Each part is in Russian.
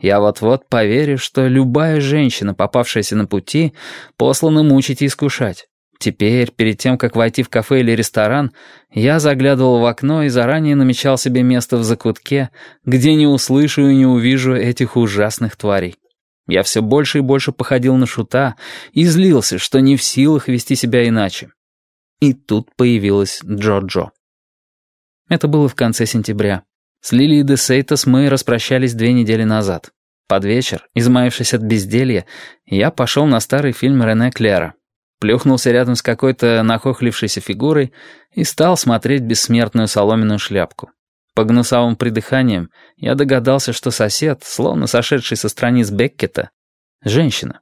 Я вот-вот поверю, что любая женщина, попавшаяся на пути, послана мучить и искушать. Теперь, перед тем, как войти в кафе или ресторан, я заглядывал в окно и заранее намечал себе место в закутке, где не услышу и не увижу этих ужасных тварей. Я все больше и больше походил на шута и злился, что не в силах вести себя иначе. И тут появилась Джо-Джо. Это было в конце сентября. С Лилией де Сейтос мы распрощались две недели назад. Под вечер, измаявшись от безделья, я пошел на старый фильм Рене Клера. Плюхнулся рядом с какой-то нахохлившейся фигурой и стал смотреть бессмертную соломенную шляпку. По гнусавым придыханиям я догадался, что сосед, словно сошедший со страниц Беккета, женщина.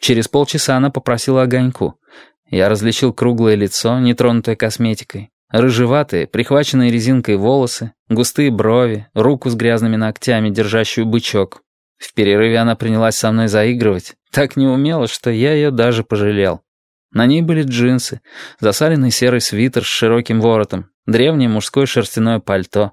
Через полчаса она попросила огоньку. Я различил круглое лицо, нетронутое косметикой, Рыжеватые, прихваченные резинкой волосы, густые брови, руку с грязными ногтями, держащую бычок. В перерыве она принялась со мной заигрывать, так неумело, что я ее даже пожалел. На ней были джинсы, засаленный серый свитер с широким воротом, древнее мужское шерстяное пальто.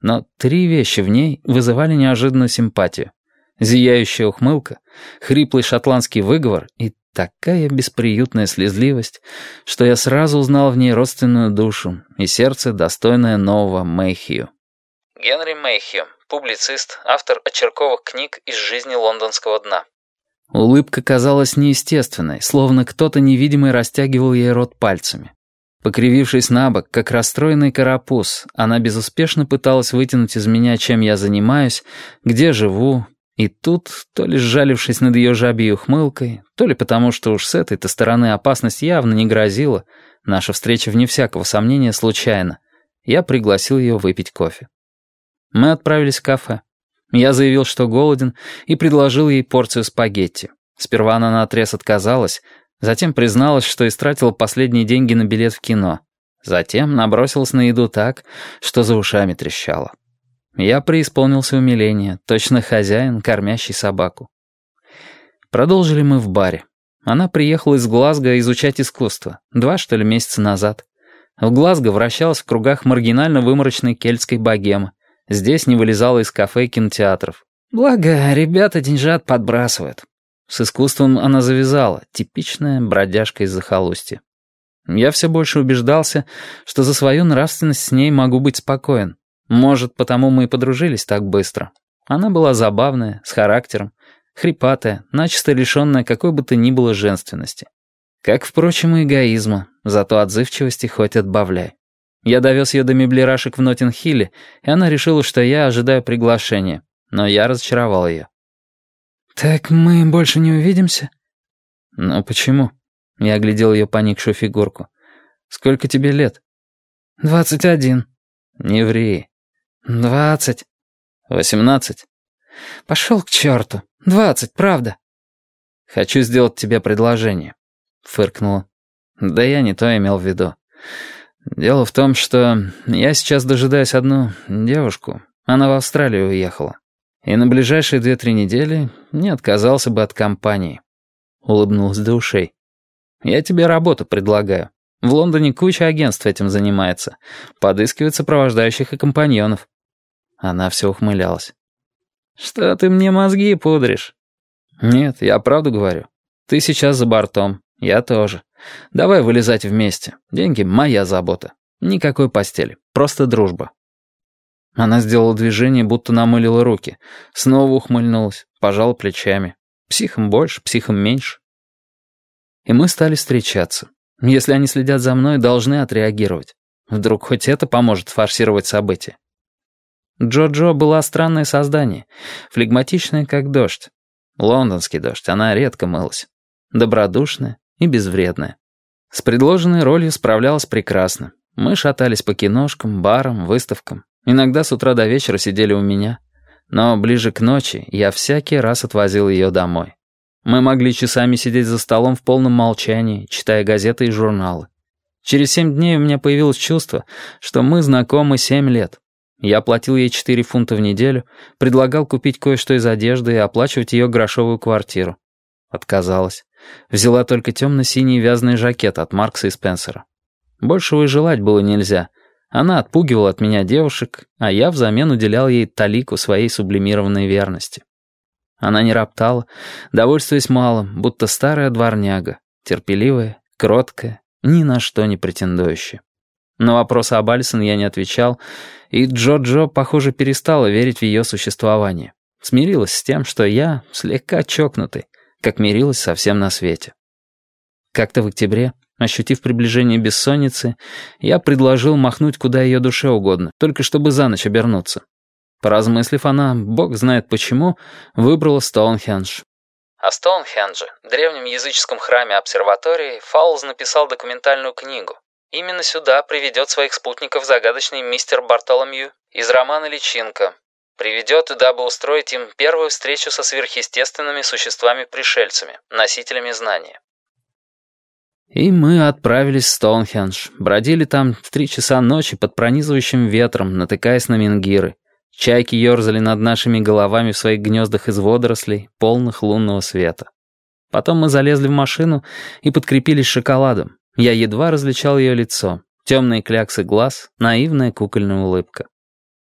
Но три вещи в ней вызывали неожиданную симпатию. Зияющая ухмылка, хриплый шотландский выговор и Такая бесприютная слезливость, что я сразу узнал в ней родственную душу и сердце, достойное нового Мэйхью. Генри Мэйхью, публицист, автор очерковых книг из жизни лондонского дна. Улыбка казалась неестественной, словно кто-то невидимый растягивал ей рот пальцами. Покривившись на бок, как расстроенный карапуз, она безуспешно пыталась вытянуть из меня, чем я занимаюсь, где живу, и тут, то ли сжалившись над ее жабьей ухмылкой, то ли потому, что уж с этой-то стороны опасность явно не грозила, наша встреча вне всякого сомнения случайна, я пригласил ее выпить кофе. Мы отправились в кафе. Я заявил, что голоден, и предложил ей порцию спагетти. Сперва она наотрез отказалась, затем призналась, что истратила последние деньги на билет в кино. Затем набросилась на еду так, что за ушами трещала. Я преисполнился умиления, точно хозяин, кормящий собаку. Продолжили мы в баре. Она приехала из Глазго изучать искусство, два, что ли, месяца назад. В Глазго вращалась в кругах маргинально-выморочной кельтской богемы. Здесь не вылезала из кафе и кинотеатров. Благо, ребята деньжат подбрасывают. С искусством она завязала, типичная бродяжка из захолустья. Я все больше убеждался, что за свою нравственность с ней могу быть спокоен. Может, потому мы и подружились так быстро. Она была забавная, с характером, хрипатая, начисто лишенная какой бы то ни было женственности. Как, впрочем, и эгоизма, зато отзывчивости хоть отбавляй. Я довез ее до меблирашек в Ноттинг-Хилле, и она решила, что я ожидаю приглашения, но я разочаровал ее. «Так мы больше не увидимся?» «Ну почему?» Я оглядел ее поникшую фигурку. «Сколько тебе лет?» «Двадцать один». «Не ври. «Двадцать». «Восемнадцать». «Пошел к черту. Двадцать, правда». «Хочу сделать тебе предложение», — фыркнула. «Да я не то имел в виду. Дело в том, что я сейчас дожидаюсь одну девушку. Она в Австралию уехала. И на ближайшие две-три недели не отказался бы от компании». Улыбнулась до ушей. «Я тебе работу предлагаю. В Лондоне куча агентств этим занимается. Подыскивает сопровождающих и компаньонов. Она все ухмылялась. «Что ты мне мозги пудришь?» «Нет, я правду говорю. Ты сейчас за бортом, я тоже. Давай вылезать вместе. Деньги — моя забота. Никакой постели, просто дружба». Она сделала движение, будто намылила руки. Снова ухмыльнулась, пожала плечами. Психом больше, психом меньше. И мы стали встречаться. Если они следят за мной, должны отреагировать. Вдруг хоть это поможет форсировать события. Джо-Джо была странное создание, флегматичное, как дождь. Лондонский дождь, она редко мылась. Добродушная и безвредная. С предложенной ролью справлялась прекрасно. Мы шатались по киношкам, барам, выставкам. Иногда с утра до вечера сидели у меня. Но ближе к ночи я всякий раз отвозил ее домой. Мы могли часами сидеть за столом в полном молчании, читая газеты и журналы. Через семь дней у меня появилось чувство, что мы знакомы семь лет. Я платил ей 4 фунта в неделю, предлагал купить кое-что из одежды и оплачивать ее грошовую квартиру. Отказалась. Взяла только темно-синий вязаный жакет от Маркса и Спенсера. Большего и желать было нельзя. Она отпугивала от меня девушек, а я взамен уделял ей талику своей сублимированной верности. Она не роптала, довольствуясь малым, будто старая дворняга, терпеливая, кроткая, ни на что не претендующая. На вопросы об Алисон я не отвечал, и Джо-Джо, похоже, перестала верить в ее существование. Смирилась с тем, что я слегка чокнутый, как мирилась со всем на свете. Как-то в октябре, ощутив приближение бессонницы, я предложил махнуть куда ее душе угодно, только чтобы за ночь обернуться. Поразмыслив она, бог знает почему, выбрала Стоунхендж. О Стоунхендже, древнем языческом храме обсерватории, Фаулз написал документальную книгу. Именно сюда приведет своих спутников загадочный мистер Бартоломью из романа «Личинка». Приведет, дабы устроить им первую встречу со сверхъестественными существами-пришельцами, носителями знания. И мы отправились в Стоунхендж. Бродили там в три часа ночи под пронизывающим ветром, натыкаясь на менгиры. Чайки ерзали над нашими головами в своих гнездах из водорослей, полных лунного света. Потом мы залезли в машину и подкрепились шоколадом. Я едва различал ее лицо. Темные кляксы глаз, наивная кукольная улыбка.